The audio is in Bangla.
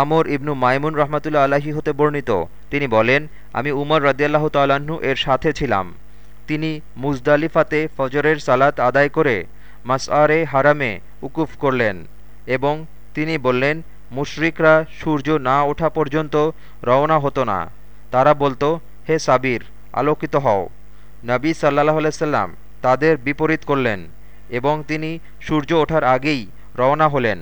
আমর ইবনু মাইমুন রহমাতুল্লা আলাহি হতে বর্ণিত। তিনি বলেন, আমি উমর রদিয়াল্লাহ তাল্লাহ্ন এর সাথে ছিলাম। তিনি মুজদালিফাতে ফজরের সালাত আদায় করে মাসআরে হারামে উকুফ করলেন এবং তিনি বললেন, মুশরিকরা সূর্য না ওঠা পর্যন্ত রওনা হতো না। তারা বলতো, হে সাবির, আলোকিত হও। নবী সাল্লাহ সাল্লাম তাদের বিপরীত করলেন এবং তিনি সূর্য ওঠার আগেই রওনা হলেন।